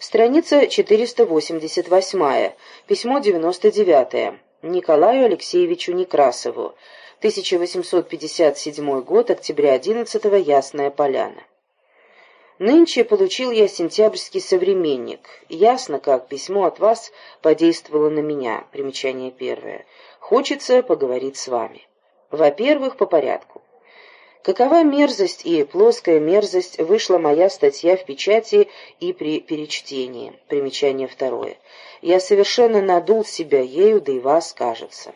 Страница 488, письмо 99, Николаю Алексеевичу Некрасову, 1857 год, октября 11 Ясная Поляна. Нынче получил я сентябрьский современник. Ясно, как письмо от вас подействовало на меня. Примечание первое. Хочется поговорить с вами. Во-первых, по порядку. Какова мерзость и плоская мерзость вышла моя статья в печати и при перечтении. Примечание второе. Я совершенно надул себя ею, да и вас, кажется.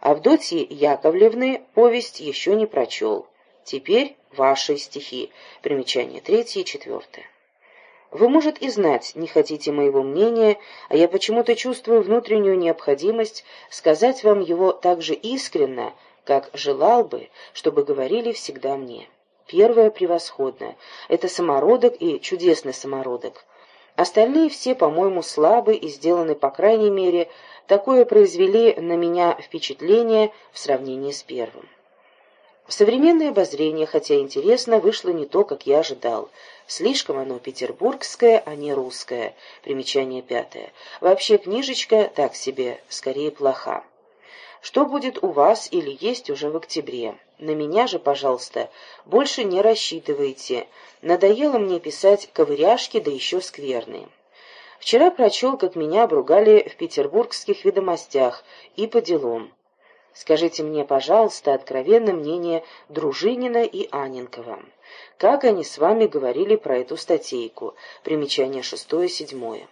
Авдотьи Яковлевны повесть еще не прочел. Теперь ваши стихи. Примечание третье и четвертое. Вы, может, и знать не хотите моего мнения, а я почему-то чувствую внутреннюю необходимость сказать вам его так же искренно, как желал бы, чтобы говорили всегда мне. Первое превосходно. Это самородок и чудесный самородок. Остальные все, по-моему, слабы и сделаны, по крайней мере, такое произвели на меня впечатление в сравнении с первым. Современное обозрение, хотя интересно, вышло не то, как я ожидал. Слишком оно петербургское, а не русское. Примечание пятое. Вообще книжечка так себе, скорее плоха. Что будет у вас или есть уже в октябре? На меня же, пожалуйста, больше не рассчитывайте. Надоело мне писать ковыряшки, да еще скверные. Вчера прочел, как меня обругали в петербургских ведомостях и по делам. Скажите мне, пожалуйста, откровенно мнение Дружинина и Аненкова. Как они с вами говорили про эту статейку? Примечание шестое-седьмое.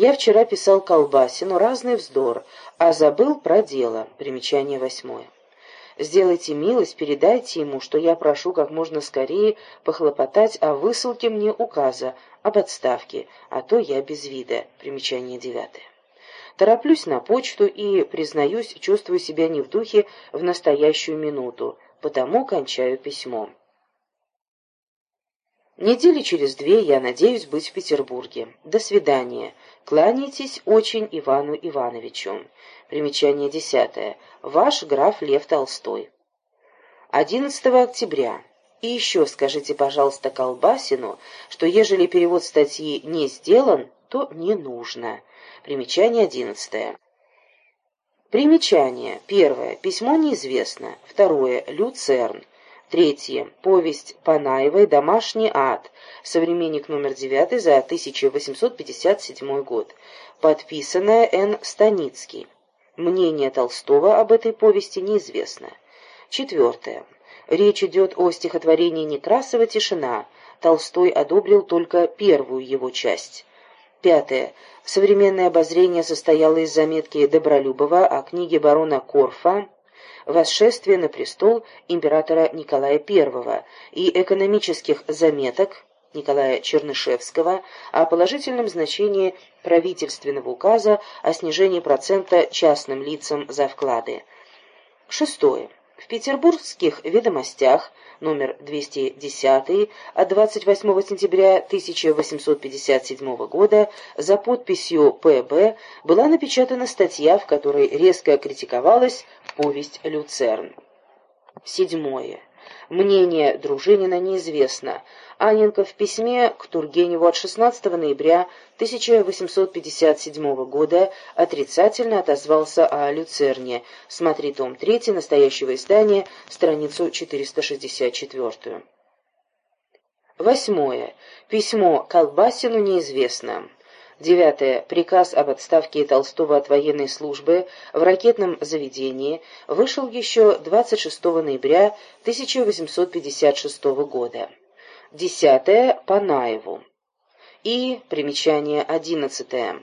Я вчера писал Колбасину разный вздор, а забыл про дело. Примечание восьмое. Сделайте милость, передайте ему, что я прошу как можно скорее похлопотать о высылке мне указа об отставке, а то я без вида. Примечание девятое. Тороплюсь на почту и, признаюсь, чувствую себя не в духе в настоящую минуту, потому кончаю письмо. Недели через две я надеюсь быть в Петербурге. До свидания. Кланяйтесь очень Ивану Ивановичу. Примечание десятое. Ваш граф Лев Толстой. 11 октября. И еще скажите, пожалуйста, Колбасину, что ежели перевод статьи не сделан, то не нужно. Примечание одиннадцатое. Примечание. Первое. Письмо неизвестно. Второе. Люцерн. Третье. Повесть Панаевой «Домашний ад». Современник номер девятый за 1857 год. Подписанное Н. Станицкий. Мнение Толстого об этой повести неизвестно. Четвертое. Речь идет о стихотворении Некрасова «Тишина». Толстой одобрил только первую его часть. Пятое. Современное обозрение состояло из заметки Добролюбова о книге барона Корфа «Восшествие на престол императора Николая I» и экономических заметок Николая Чернышевского о положительном значении правительственного указа о снижении процента частным лицам за вклады. Шестое. В петербургских ведомостях номер 210 от 28 сентября 1857 года за подписью П.Б. была напечатана статья, в которой резко критиковалась повесть «Люцерн». Седьмое. Мнение Дружинина неизвестно. Анненко в письме к Тургеневу от 16 ноября 1857 года отрицательно отозвался о Люцерне. Смотри том 3 настоящего издания, страницу 464. Восьмое. Письмо Колбасину неизвестно. Девятое. Приказ об отставке Толстого от военной службы в ракетном заведении вышел еще 26 ноября 1856 года. Десятое. Панаеву. И, примечание одиннадцатое.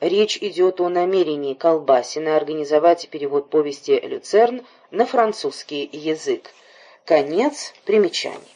Речь идет о намерении Колбасина организовать перевод повести «Люцерн» на французский язык. Конец примечаний.